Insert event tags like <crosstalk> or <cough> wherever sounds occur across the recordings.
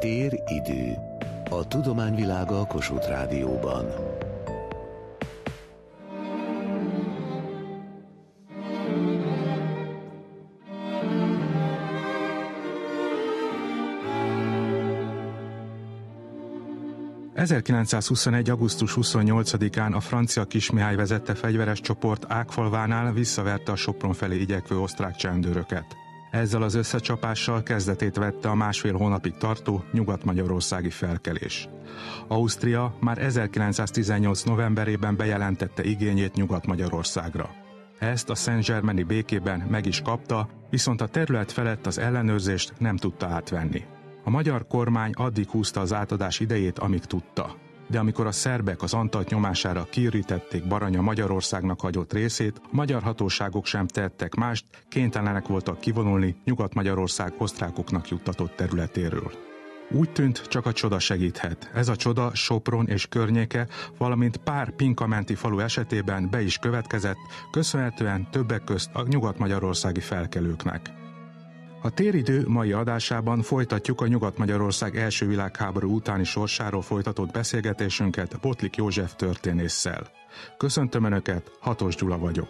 Tér idő. A tudományvilága a Kossuth Rádióban. ...1921. augusztus 28-án a francia Kismihály vezette fegyveres csoport Ágfalvánál visszaverte a Sopron felé igyekvő osztrák csendőröket. Ezzel az összecsapással kezdetét vette a másfél hónapig tartó nyugat-magyarországi felkelés. Ausztria már 1918. novemberében bejelentette igényét Nyugat-Magyarországra. Ezt a Saint-Germaini békében meg is kapta, viszont a terület felett az ellenőrzést nem tudta átvenni. A magyar kormány addig húzta az átadás idejét, amíg tudta de amikor a szerbek az Antalt nyomására kiürítették Baranya Magyarországnak hagyott részét, a magyar hatóságok sem tettek mást, kénytelenek voltak kivonulni Nyugat-Magyarország osztrákoknak juttatott területéről. Úgy tűnt, csak a csoda segíthet. Ez a csoda Sopron és környéke, valamint pár pinkamenti falu esetében be is következett, köszönhetően többek közt a nyugat-magyarországi felkelőknek. A téridő mai adásában folytatjuk a Nyugat-Magyarország első világháború utáni sorsáról folytatott beszélgetésünket Botlik József történésszel. Köszöntöm Önöket, Hatos Gyula vagyok.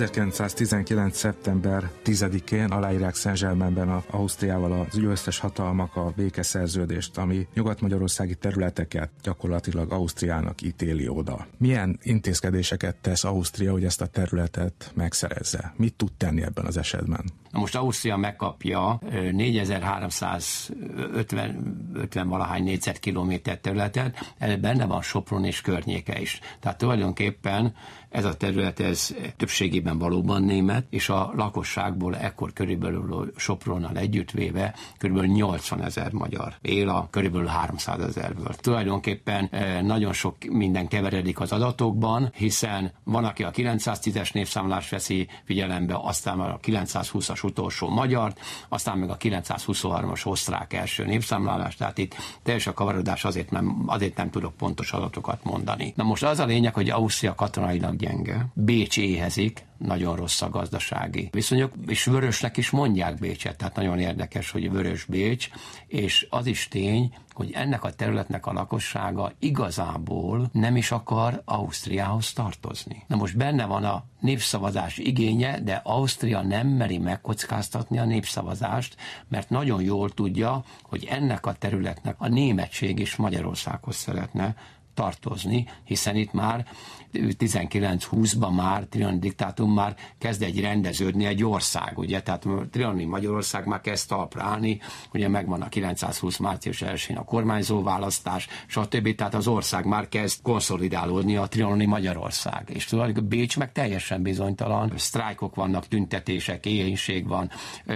1919. szeptember 10-én aláírják Szent-Zselmenben a Ausztriával az összes hatalmak a békeszerződést, ami nyugat-magyarországi területeket gyakorlatilag Ausztriának ítéli oda. Milyen intézkedéseket tesz Ausztria, hogy ezt a területet megszerezze? Mit tud tenni ebben az esetben? Na most Ausztria megkapja 4350 50 valahány négyzetkilométer területet, ebben benne van Sopron és környéke is. Tehát tulajdonképpen ez a terület ez többségében valóban német, és a lakosságból ekkor körülbelül Sopronnal együttvéve körülbelül 80 ezer magyar él a körülbelül 300 ezerből. Tulajdonképpen nagyon sok minden keveredik az adatokban, hiszen van, aki a 910-es népszámlás veszi figyelembe, aztán a 920-as utolsó magyar, aztán meg a 923-as osztrák első népszámlálás, tehát itt teljes a kavarodás, azért nem, azért nem tudok pontos adatokat mondani. Na most az a lényeg, hogy Ausztria katonailag gyenge, Bécs éhezik, nagyon rossz a gazdasági viszonyok, és vörösnek is mondják Bécset, tehát nagyon érdekes, hogy vörös Bécs, és az is tény, hogy ennek a területnek a lakossága igazából nem is akar Ausztriához tartozni. Na most benne van a népszavazás igénye, de Ausztria nem meri megkockáztatni a népszavazást, mert nagyon jól tudja, hogy ennek a területnek a németség is Magyarországhoz szeretne tartozni, hiszen itt már 19-20-ban már Trianon diktátum már kezd egy rendeződni egy ország, ugye, tehát Trianoni Magyarország már kezd talpra állni, ugye megvan a 920 március 1 a kormányzó választás, stb. Tehát az ország már kezd konszolidálódni a Trianoni Magyarország. És tulajdonképpen Bécs meg teljesen bizonytalan, sztrájkok vannak, tüntetések, éhénység van,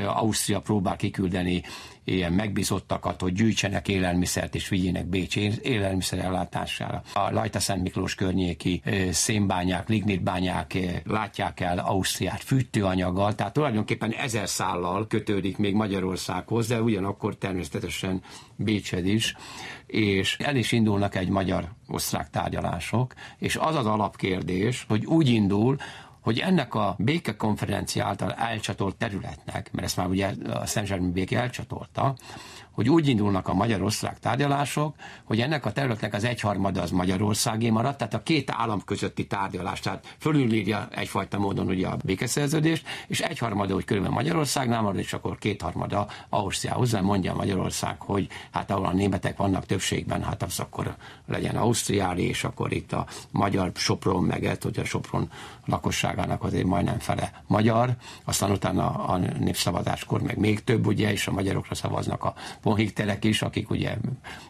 Ausztria próbál kiküldeni ilyen megbízottakat, hogy gyűjtsenek élelmiszert és vigyének Bécs élelmiszer ellátására. A Lajta Szent Miklós környéki szénbányák, lignitbányák látják el Ausztriát fűtőanyaggal, tehát tulajdonképpen ezer szállal kötődik még Magyarországhoz, de ugyanakkor természetesen Bécsed is, és el is indulnak egy magyar-osztrák tárgyalások, és az az alapkérdés, hogy úgy indul, hogy ennek a békekonferencia által elcsatolt területnek, mert ezt már ugye a Szent béke elcsatolta, hogy úgy indulnak a magyar-osztrák tárgyalások, hogy ennek a területnek az egyharmada az Magyarországé maradt, tehát a két állam közötti tárgyalás, tehát fölülírja egyfajta módon ugye a békeszerződést, és egyharmada, hogy körülbelül Magyarországnál marad, és akkor kétharmada Ausztriához, mondja Magyarország, hogy hát ahol a németek vannak többségben, hát az akkor legyen Ausztriári, és akkor itt a magyar Sopron meget, hogy a Sopron lakosságának azért majdnem fele magyar, aztán utána a népszavazáskor meg még több, ugye, és a magyarokra szavaznak a ponhikterek is, akik ugye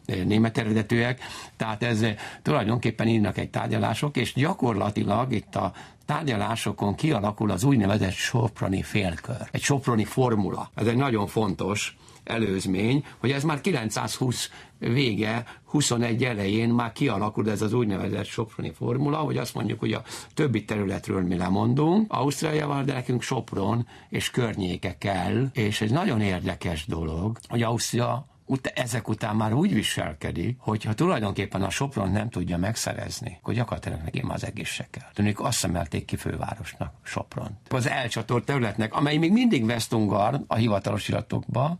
német eredetűek, tehát ez tulajdonképpen írnak egy tárgyalások, és gyakorlatilag itt a tárgyalásokon kialakul az úgynevezett soproni félkör, egy soproni formula. Ez egy nagyon fontos előzmény, hogy ez már 920 vége, 21 elején már kialakult ez az úgynevezett Soproni formula, hogy azt mondjuk, hogy a többi területről mi lemondunk, Ausztráliával, de nekünk Sopron és környéke kell, és egy nagyon érdekes dolog, hogy Ausztria ut- ezek után már úgy viselkedik, hogy ha tulajdonképpen a Sopron nem tudja megszerezni, akkor gyakorlatilag neki már az egész se kell. Tűnik azt szemelték ki fővárosnak Sopron. Az elcsatolt területnek, amely még mindig Westungar a hivatalos iratokba,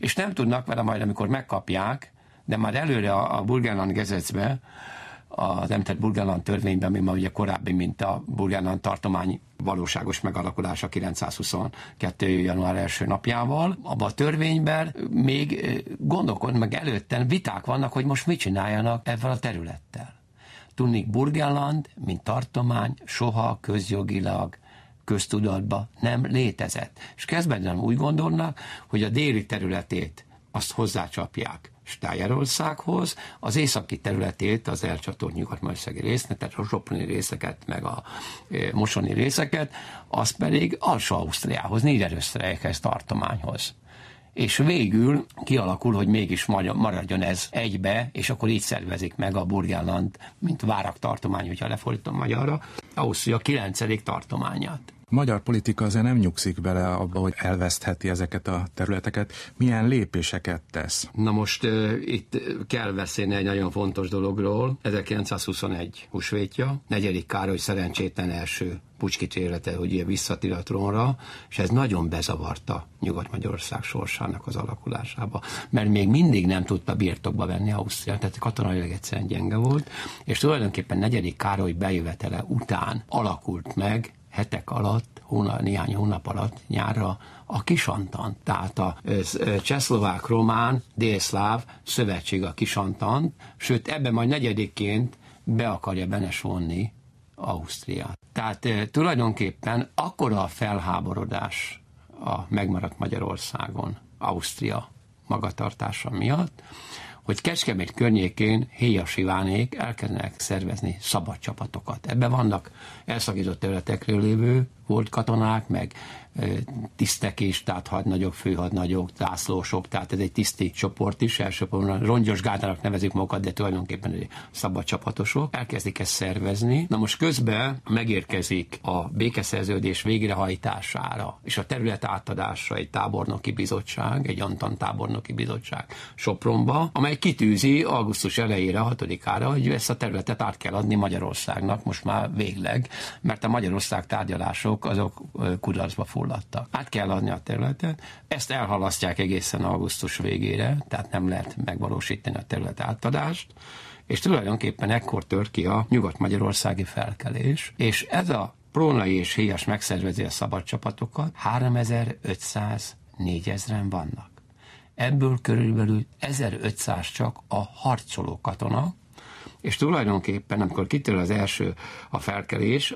és nem tudnak vele majd, amikor megkapják, de már előre a, a Burgenland gezecbe, az említett Burgenland törvényben, ami ma ugye korábbi, mint a Burgenland tartomány valóságos megalakulása 922. január első napjával. Abban a törvényben még gondolkod meg előtten viták vannak, hogy most mit csináljanak ezzel a területtel. Tudnik, Burgenland, mint tartomány, soha közjogilag köztudatba nem létezett. És kezdben úgy gondolnak, hogy a déli területét azt hozzácsapják Stájerországhoz, az északi területét, az elcsatolt nyugat résznek, tehát a Soproni részeket, meg a e, mosoni részeket, az pedig Alsó-Ausztriához, Niederösztreichhez tartományhoz és végül kialakul, hogy mégis maradjon ez egybe, és akkor így szervezik meg a Burgenland, mint várak tartomány, hogyha lefordítom magyarra, Ausztria 9. tartományát magyar politika azért nem nyugszik bele abba, hogy elvesztheti ezeket a területeket. Milyen lépéseket tesz? Na most uh, itt kell beszélni egy nagyon fontos dologról. 1921 húsvétja, negyedik Károly szerencsétlen első pucskítélete, hogy ilyen visszatér a trónra, és ez nagyon bezavarta Nyugat-Magyarország sorsának az alakulásába, mert még mindig nem tudta birtokba venni Ausztria, tehát katonailag egyszerűen gyenge volt, és tulajdonképpen negyedik Károly bejövetele után alakult meg hetek alatt, hóna, néhány hónap alatt nyárra a kisantant, tehát a csehszlovák, román, délszláv szövetség a kisantant, sőt ebben majd negyedikként be akarja benes vonni Ausztriát. Tehát tulajdonképpen akkora a felháborodás a megmaradt Magyarországon, Ausztria magatartása miatt, hogy Kecskemét környékén Héjas Ivánék elkezdenek szervezni szabad csapatokat. Ebben vannak elszakított területekről lévő volt katonák, meg tisztek is, tehát hadnagyok, főhadnagyok, zászlósok, tehát ez egy tiszti csoport is, elsősorban rongyos gárdának nevezik magukat, de tulajdonképpen egy szabad csapatosok. Elkezdik ezt szervezni. Na most közben megérkezik a békeszerződés végrehajtására és a terület átadásra egy tábornoki bizottság, egy Antan tábornoki bizottság Sopronba, amely kitűzi augusztus elejére, 6-ára, hogy ezt a területet át kell adni Magyarországnak most már végleg, mert a Magyarország tárgyalások azok kudarcba fulladtak. Át kell adni a területet, ezt elhalasztják egészen augusztus végére, tehát nem lehet megvalósítani a terület átadást, és tulajdonképpen ekkor tör ki a nyugat-magyarországi felkelés, és ez a Prónai és Héjas megszervezi a szabad csapatokat, 3500 4000-en vannak. Ebből körülbelül 1500 csak a harcoló katona, és tulajdonképpen, amikor kitör az első a felkelés,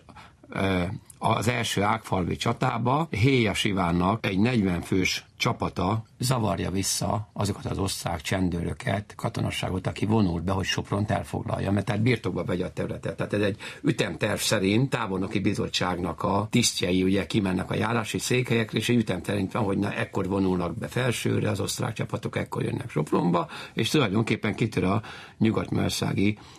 az első ágfalvi csatába Héjas Ivánnak egy 40 fős csapata zavarja vissza azokat az osztrák csendőröket, katonasságot, aki vonult be, hogy Sopront elfoglalja, mert tehát birtokba vegye a területet. Tehát ez egy ütemterv szerint tábornoki bizottságnak a tisztjei ugye kimennek a járási székhelyekre, és egy ütemterv van, hogy na, ekkor vonulnak be felsőre, az osztrák csapatok ekkor jönnek Sopronba, és tulajdonképpen kitör a nyugat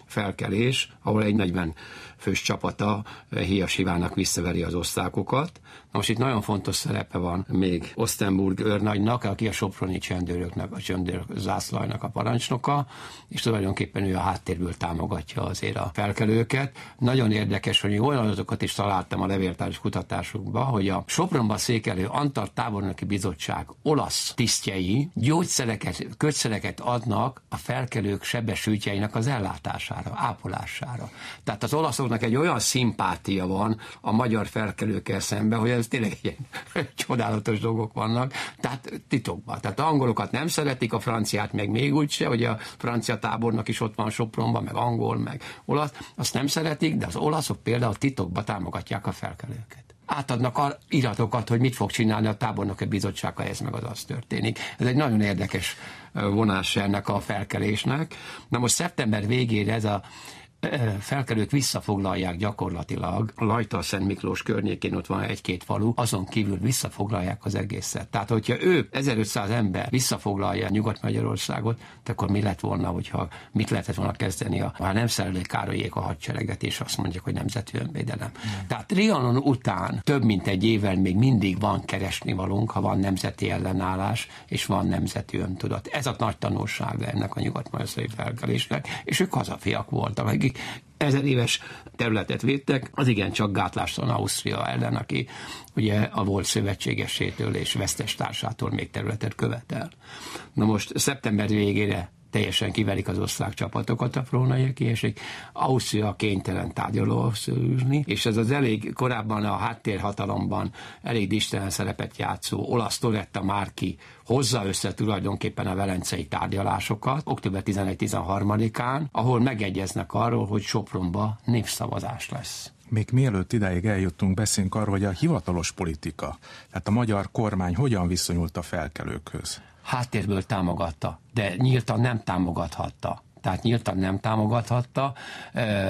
felkelés, ahol egy 40 fős csapata Hias Ivának visszaveri az osztrákokat. Most itt nagyon fontos szerepe van még Osztenburg őrnagynak, aki a Soproni csendőröknek, a csendőrök zászlajnak a parancsnoka, és tulajdonképpen ő a háttérből támogatja azért a felkelőket. Nagyon érdekes, hogy olyan adatokat is találtam a levéltárs kutatásukban, hogy a Sopronban székelő Antar tábornoki bizottság olasz tisztjei gyógyszereket, kötszereket adnak a felkelők sebesültjeinek az ellátására, ápolására. Tehát az olaszoknak egy olyan szimpátia van a magyar felkelőkkel szemben, hogy ez tényleg ilyen <laughs> csodálatos dolgok vannak, tehát titokban. Tehát angolokat nem szeretik, a franciát meg még úgyse, hogy a francia tábornak is ott van Sopronban, meg angol, meg olasz, azt nem szeretik, de az olaszok például titokban támogatják a felkelőket átadnak a iratokat, hogy mit fog csinálni a tábornoki bizottság, ha ez meg az az történik. Ez egy nagyon érdekes vonás ennek a felkelésnek. Na most szeptember végére ez a felkelők visszafoglalják gyakorlatilag a Lajta Szent Miklós környékén, ott van egy-két falu, azon kívül visszafoglalják az egészet. Tehát, hogyha ő 1500 ember visszafoglalja Nyugat-Magyarországot, akkor mi lett volna, hogyha mit lehetett volna kezdeni, ha nem szerelik Károlyék a hadsereget, és azt mondják, hogy nemzeti önvédelem. Mm. Tehát Trianon után több mint egy évvel még mindig van keresni valunk, ha van nemzeti ellenállás, és van nemzeti öntudat. Ez a nagy tanulsága ennek a nyugat-magyarországi felkelésnek, és ők hazafiak voltak, akik ezer éves területet védtek, az igen csak gátlástalan Ausztria ellen, aki ugye a volt szövetségesétől és vesztes társától még területet követel. Na most szeptember végére teljesen kiverik az osztrák csapatokat a frónai kiesik. Ausztria kénytelen tárgyaló ülni, és ez az elég korábban a háttérhatalomban elég distelen szerepet játszó olasz Toletta Márki hozza össze tulajdonképpen a velencei tárgyalásokat október 11-13-án, ahol megegyeznek arról, hogy Sopronba népszavazás lesz. Még mielőtt ideig eljuttunk, beszélünk arról, hogy a hivatalos politika, tehát a magyar kormány hogyan viszonyult a felkelőkhöz háttérből támogatta, de nyíltan nem támogathatta tehát nyíltan nem támogathatta,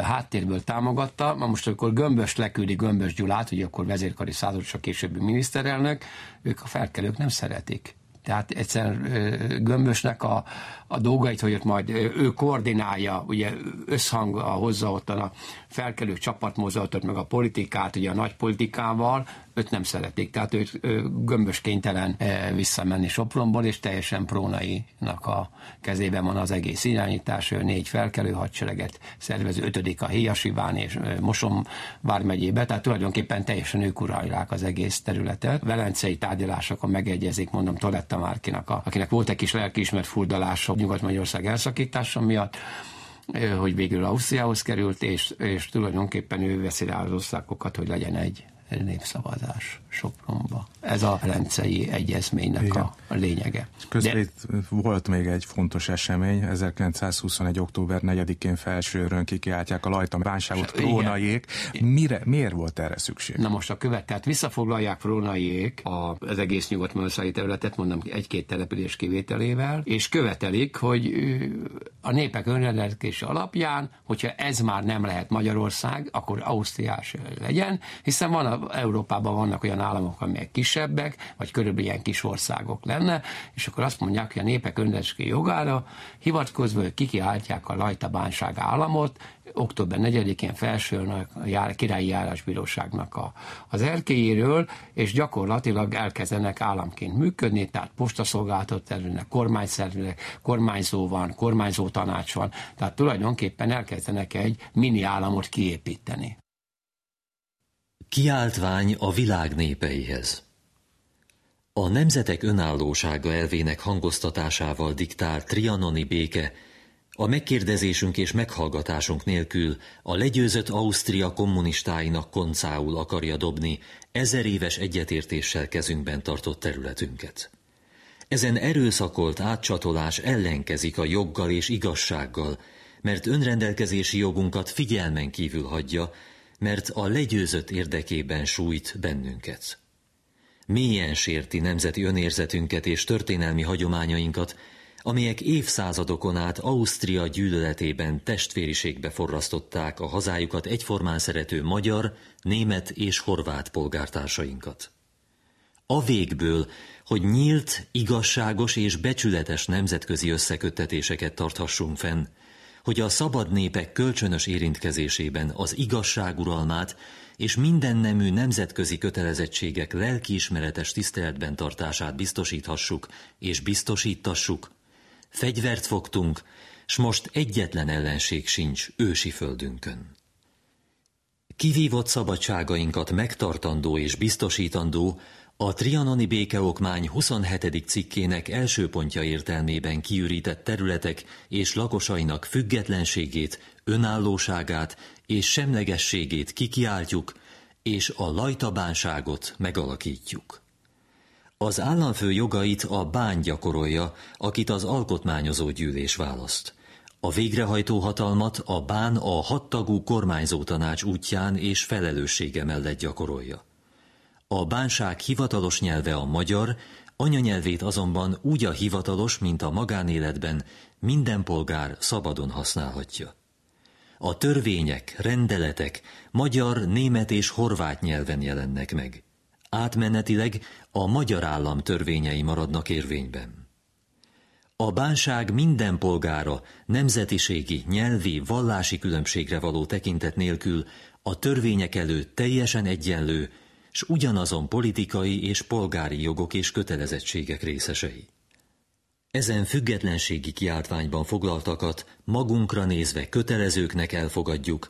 háttérből támogatta. Ma most, amikor Gömbös leküldi Gömbös Gyulát, ugye akkor vezérkari századosok későbbi miniszterelnök, ők a felkelők nem szeretik. Tehát egyszerűen Gömbösnek a, a dolgait, hogy ott majd ő koordinálja, ugye összhang hozza ott a felkelő csapatmozgatot, meg a politikát, ugye a nagy politikával, őt nem szeretik. Tehát őt gömbös kénytelen visszamenni Sopronból, és teljesen Prónainak a kezében van az egész irányítás, ő négy felkelő hadsereget szervező, ötödik a Héjasiván és Mosom vármegyébe, tehát tulajdonképpen teljesen ők uralják az egész területet. Velencei tárgyalásokon megegyezik, mondom, Toletta Márkinak, a, akinek volt egy kis lelkiismert furdalása Nyugat-Magyarország elszakítása miatt, hogy végül Ausztriához került, és, és tulajdonképpen ő veszi rá az osztrákokat, hogy legyen egy népszavazás Sopronba. Ez a Lencei Egyezménynek a, a lényege. Közben De... volt még egy fontos esemény, 1921. október 4-én felsőrön kikiáltják a Lajta bánságot Prónaiék. Mire, miért volt erre szükség? Na most a követ, tehát visszafoglalják Prónaiék az egész nyugat területet, mondom egy-két település kivételével, és követelik, hogy a népek önrendelkezése alapján, hogyha ez már nem lehet Magyarország, akkor Ausztriás legyen, hiszen van a, Európában vannak olyan államok, amelyek kisebbek, vagy körülbelül ilyen kis országok lenne, és akkor azt mondják, hogy a népek önrendelkezési jogára hivatkozva, hogy kikiáltják a lajta bánság államot, október 4-én felsőn a jár, királyi járásbíróságnak a, az erkéjéről, és gyakorlatilag elkezdenek államként működni, tehát postaszolgáltat terülnek, kormányszervnek, kormányzó van, kormányzó tanács van, tehát tulajdonképpen elkezdenek egy mini államot kiépíteni. Kiáltvány a világ népeihez A nemzetek önállósága elvének hangoztatásával diktált trianoni béke a megkérdezésünk és meghallgatásunk nélkül a legyőzött Ausztria kommunistáinak koncául akarja dobni ezer éves egyetértéssel kezünkben tartott területünket. Ezen erőszakolt átcsatolás ellenkezik a joggal és igazsággal, mert önrendelkezési jogunkat figyelmen kívül hagyja, mert a legyőzött érdekében sújt bennünket. Mélyen sérti nemzeti önérzetünket és történelmi hagyományainkat, amelyek évszázadokon át Ausztria gyűlöletében testvériségbe forrasztották a hazájukat egyformán szerető magyar, német és horvát polgártársainkat. A végből, hogy nyílt, igazságos és becsületes nemzetközi összeköttetéseket tarthassunk fenn, hogy a szabad népek kölcsönös érintkezésében az igazság uralmát és minden nemű nemzetközi kötelezettségek lelkiismeretes tiszteletben tartását biztosíthassuk és biztosítassuk, fegyvert fogtunk, s most egyetlen ellenség sincs ősi földünkön. Kivívott szabadságainkat megtartandó és biztosítandó a trianoni békeokmány 27. cikkének első pontja értelmében kiürített területek és lakosainak függetlenségét, önállóságát és semlegességét kikiáltjuk, és a lajtabánságot megalakítjuk. Az államfő jogait a bán gyakorolja, akit az alkotmányozó gyűlés választ. A végrehajtó hatalmat a bán a hattagú kormányzó tanács útján és felelőssége mellett gyakorolja. A bánság hivatalos nyelve a magyar, anyanyelvét azonban úgy a hivatalos, mint a magánéletben minden polgár szabadon használhatja. A törvények, rendeletek magyar, német és horvát nyelven jelennek meg. Átmenetileg a magyar állam törvényei maradnak érvényben. A bánság minden polgára nemzetiségi, nyelvi, vallási különbségre való tekintet nélkül a törvények előtt teljesen egyenlő, s ugyanazon politikai és polgári jogok és kötelezettségek részesei. Ezen függetlenségi kiáltványban foglaltakat magunkra nézve kötelezőknek elfogadjuk,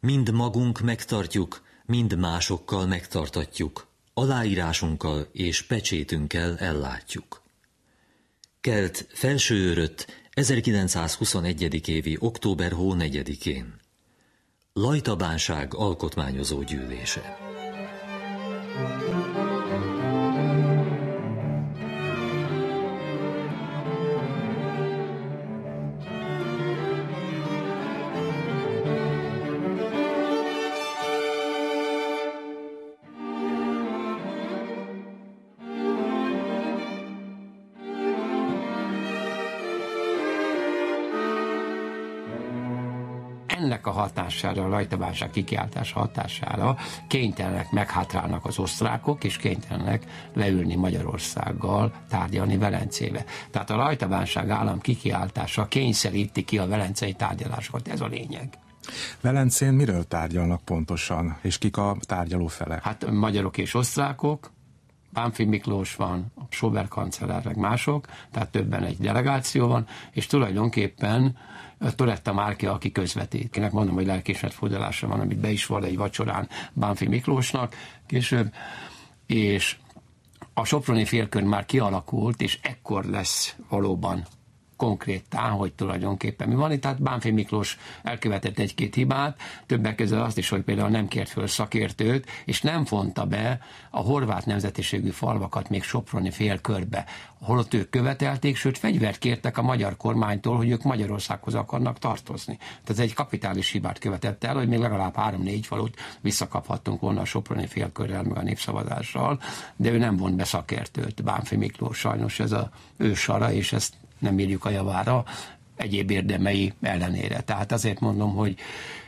mind magunk megtartjuk, mind másokkal megtartatjuk, aláírásunkkal és pecsétünkkel ellátjuk. Kelt felsőörött 1921. évi október hó 4-én. Lajtabánság alkotmányozó gyűlése. Ennek a hatására, a rajtabánság kikiáltása hatására kénytelenek meghátrálnak az osztrákok, és kénytelenek leülni Magyarországgal tárgyalni Velencébe. Tehát a rajtabánság állam kikiáltása kényszeríti ki a velencei tárgyalásokat, ez a lényeg. Velencén miről tárgyalnak pontosan, és kik a tárgyaló felek? Hát magyarok és osztrákok, Pánfi Miklós van, Sobert kancellár, meg mások, tehát többen egy delegáció van, és tulajdonképpen Toretta Márki, aki közvetít. Kinek mondom, hogy lelkismert fordulása van, amit be is volt egy vacsorán Bánfi Miklósnak később, és a Soproni félkör már kialakult, és ekkor lesz valóban konkrétán, hogy tulajdonképpen mi van itt. Tehát Bánfi Miklós elkövetett egy-két hibát, többek között azt is, hogy például nem kért föl szakértőt, és nem fonta be a horvát nemzetiségű falvakat még Soproni félkörbe, holott ők követelték, sőt fegyvert kértek a magyar kormánytól, hogy ők Magyarországhoz akarnak tartozni. Tehát egy kapitális hibát követett el, hogy még legalább három-négy falut visszakaphattunk volna a Soproni félkörrel, meg a népszavazással, de ő nem vont be szakértőt, Bánfi Miklós sajnos ez a ősara, és ezt nem írjuk a javára, egyéb érdemei ellenére. Tehát azért mondom, hogy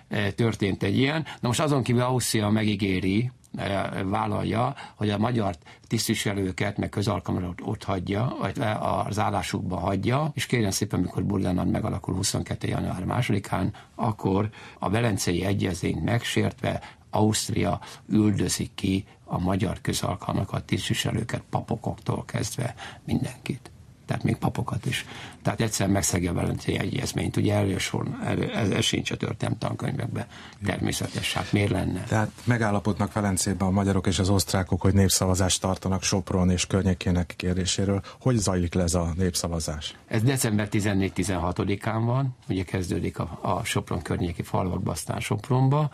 eh, történt egy ilyen. Na most azon kívül Ausztria megígéri, eh, vállalja, hogy a magyar tisztviselőket, meg közalkalmat ott hagyja, vagy az állásukba hagyja, és kérjen szépen, amikor Burgenland megalakul 22. január másodikán, akkor a Velencei Egyezményt megsértve Ausztria üldözik ki a magyar közalkalmakat, tisztviselőket, papokoktól kezdve mindenkit tehát még papokat is. Tehát egyszerűen megszegi a Velencei Egyezményt. Ugye elősor, elő, ez, ez sincs a történelmi tankönyvekben. Természetes, hát miért lenne? Tehát megállapodnak Velencében a magyarok és az osztrákok, hogy népszavazást tartanak Sopron és környékének kérdéséről. Hogy zajlik le ez a népszavazás? Ez december 14-16-án van, ugye kezdődik a, a Sopron környéki falvakba, aztán Sopronba.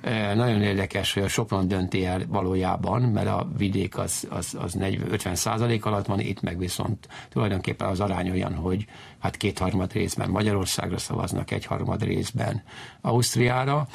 E, nagyon érdekes, hogy a Sopron dönti el valójában, mert a vidék az, az, az 40, 50 százalék alatt van, itt meg viszont tulajdonképpen az arány olyan, hogy hát kétharmad részben Magyarországra szavaznak, egyharmad részben Ausztriára,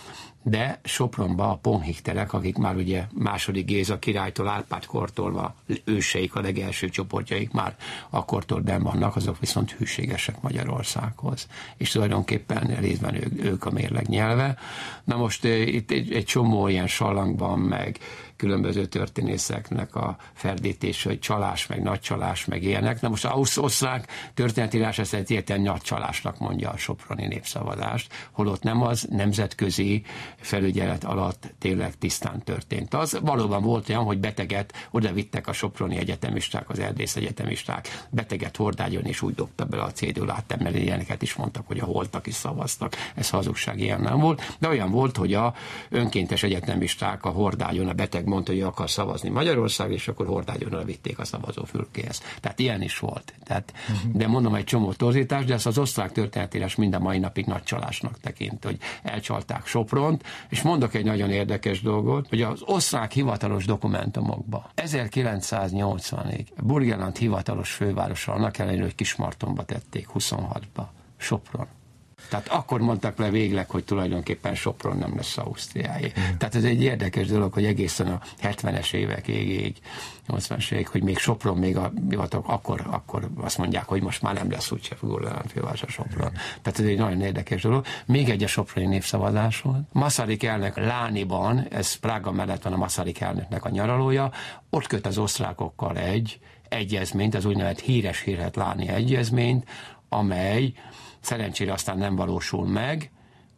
de Sopronba a ponhikterek, akik már ugye második Géza királytól, Árpád kortól, őseik, a legelső csoportjaik már akkortól ben vannak, azok viszont hűségesek Magyarországhoz. És tulajdonképpen részben ők, ők a mérleg nyelve. Na most eh, itt egy, egy csomó ilyen salangban, meg különböző történészeknek a ferdítése, hogy csalás, meg nagy csalás, meg ilyenek. Na most az osztrák történetírás ezt egyértelműen nagy csalásnak mondja a Soproni népszavazást, holott nem az nemzetközi felügyelet alatt tényleg tisztán történt. Az valóban volt olyan, hogy beteget oda vittek a Soproni egyetemisták, az erdész egyetemisták, beteget hordágyon és úgy dobta bele a cédulát, mert ilyeneket is mondtak, hogy a holtak is szavaztak. Ez hazugság ilyen nem volt. De olyan volt, hogy a önkéntes egyetemisták a hordágyon a beteg mondta, hogy akar szavazni Magyarország, és akkor hordágyonra vitték a szavazófülkéhez. Tehát ilyen is volt. Tehát. De mondom, egy csomó torzítás, de ezt az osztrák történetírás minden mai napig nagy csalásnak tekint, hogy elcsalták Sopront, és mondok egy nagyon érdekes dolgot, hogy az osztrák hivatalos dokumentumokban 1980-ig Burgenland hivatalos fővárosa, annak ellenére, hogy Kismartonba tették 26-ba, Sopron Tehát akkor mondtak le végleg, hogy tulajdonképpen Sopron nem lesz Ausztriáé. Tehát ez egy érdekes dolog, hogy egészen a 70-es évek égig, 80-es évek, hogy még Sopron, még a hivatalok, akkor, akkor azt mondják, hogy most már nem lesz úgyse főváros a Sopron. Tehát ez egy nagyon érdekes dolog. Még egy a Soproni népszavazás volt. Masaryk elnök Lániban, ez Prága mellett van a Masaryk elnöknek a nyaralója, ott köt az osztrákokkal egy egyezményt, az úgynevezett híres hírhet Láni egyezményt, amely szerencsére aztán nem valósul meg,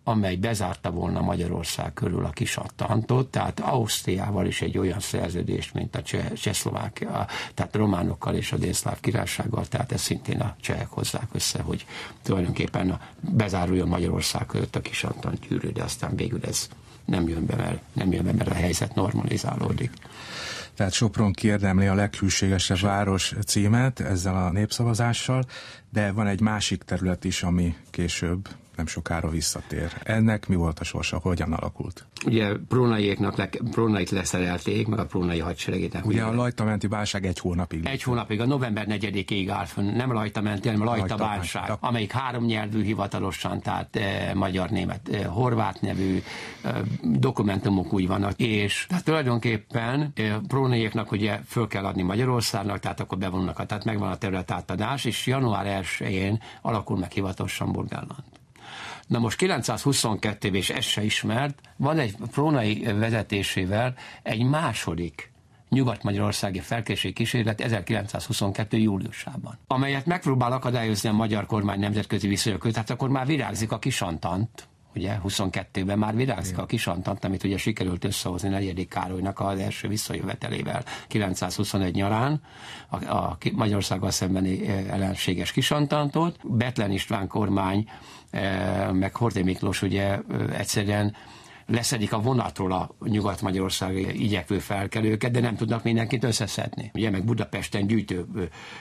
amely bezárta volna Magyarország körül a kisattantot, tehát Ausztriával is egy olyan szerződést, mint a Csehszlovákia, tehát a románokkal és a délszláv királysággal, tehát ezt szintén a csehek hozzák össze, hogy tulajdonképpen a, bezáruljon Magyarország között a kisattant gyűrű, de aztán végül ez nem jön be, mert, nem jön be, mert a helyzet normalizálódik. Tehát Sopron kiérdemli a leghűségesebb város címet ezzel a népszavazással, de van egy másik terület is, ami később nem sokára visszatér. Ennek mi volt a sorsa, hogyan alakult? Ugye prónaiéknak le, prónait leszerelték, meg a prónai hadseregének. Ugye, ugye a lajtamenti válság egy hónapig. Egy hónapig, a november 4-ig áll fönn, nem lajtamenti, hanem a lajta válság, amelyik három nyelvű hivatalosan, tehát eh, magyar, német, eh, horvát nevű eh, dokumentumok úgy vannak, és tehát tulajdonképpen eh, prónaiéknak ugye föl kell adni Magyarországnak, tehát akkor bevonulnak, tehát megvan a terület átadás, és január 1-én alakul meg hivatalosan Burgenland. Na most 922 és ez se ismert, van egy prónai vezetésével egy második nyugat-magyarországi felkészségi kísérlet 1922. júliusában, amelyet megpróbál akadályozni a magyar kormány nemzetközi viszonyok tehát akkor már virágzik a kisantant, ugye 22-ben már virágzik a kisantant, amit ugye sikerült összehozni negyedik Károlynak az első visszajövetelével 921 nyarán, a, a Magyarországgal szembeni ellenséges kisantantot. Betlen István kormány meg Horthy Miklós ugye egyszerűen leszedik a vonatról a nyugat-magyarországi igyekvő felkelőket, de nem tudnak mindenkit összeszedni. Ugye meg Budapesten gyűjtő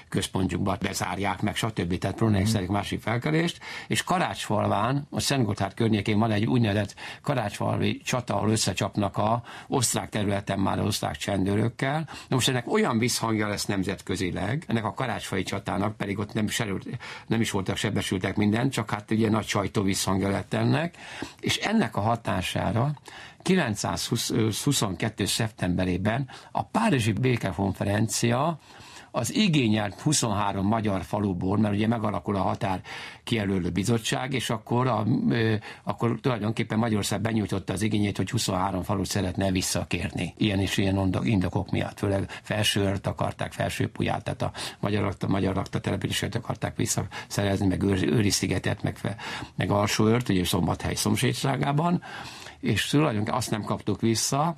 központjukba bezárják meg, stb. Tehát próbálják mm. másik felkelést, és Karácsfalván, a Szentgotthárd környékén van egy úgynevezett karácsfalvi csata, ahol összecsapnak a osztrák területen már az osztrák csendőrökkel. Na most ennek olyan visszhangja lesz nemzetközileg, ennek a karácsfai csatának, pedig ott nem, serült, nem is voltak sebesültek minden, csak hát ugye nagy sajtó visszhangja lett ennek, és ennek a hatására hatására 922. szeptemberében a Párizsi Békekonferencia az igényelt 23 magyar faluból, mert ugye megalakul a határ kijelölő bizottság, és akkor, a, akkor tulajdonképpen Magyarország benyújtotta az igényét, hogy 23 falut szeretne visszakérni. Ilyen és ilyen indokok miatt, főleg felsőört akarták, felsőpuját, tehát a magyar, a magyar lakta települését akarták visszaszerezni, meg őri szigetet, meg, meg alsóört, ugye szombathely szomszédságában és tulajdonképpen azt nem kaptuk vissza,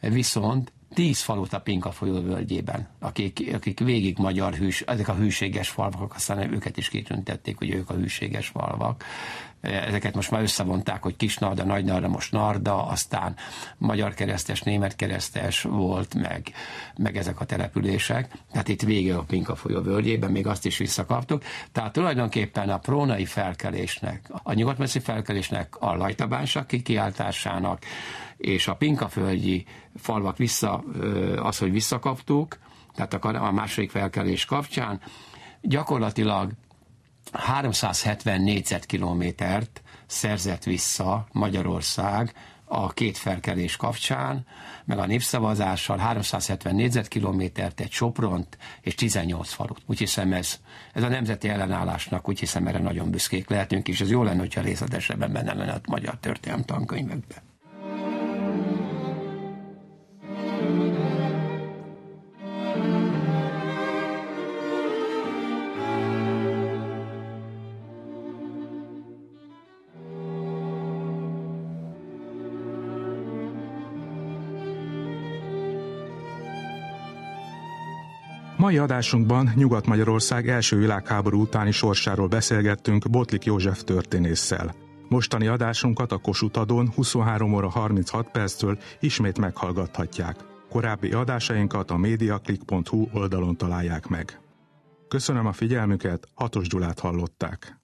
viszont tíz falut a Pinka folyó völgyében, akik, akik végig magyar hűs, ezek a hűséges falvak, aztán őket is kitüntették, hogy ők a hűséges falvak. Ezeket most már összevonták, hogy Kis Narda, Nagy Narda, most Narda, aztán magyar keresztes, német keresztes volt, meg, meg ezek a települések. Tehát itt vége a Pinka folyó völgyében, még azt is visszakaptuk. Tehát tulajdonképpen a prónai felkelésnek, a nyugatmeszi felkelésnek, a lajtabánsak kikiáltásának, és a pinkaföldi falvak vissza, az, hogy visszakaptuk, tehát a második felkelés kapcsán, gyakorlatilag 370 négyzetkilométert szerzett vissza Magyarország a két felkelés kapcsán, meg a népszavazással 370 négyzetkilométert, egy Sopront és 18 falut. Úgy hiszem ez, ez a nemzeti ellenállásnak, úgy hiszem erre nagyon büszkék lehetünk, és ez jó lenne, hogyha részletesebben benne lenne a magyar történelem tankönyvekben. Mai adásunkban Nyugat-Magyarország első világháború utáni sorsáról beszélgettünk Botlik József történésszel. Mostani adásunkat a Kossuth Adón 23 óra 36 perctől ismét meghallgathatják. Korábbi adásainkat a mediaclick.hu oldalon találják meg. Köszönöm a figyelmüket, Hatos Gyulát hallották.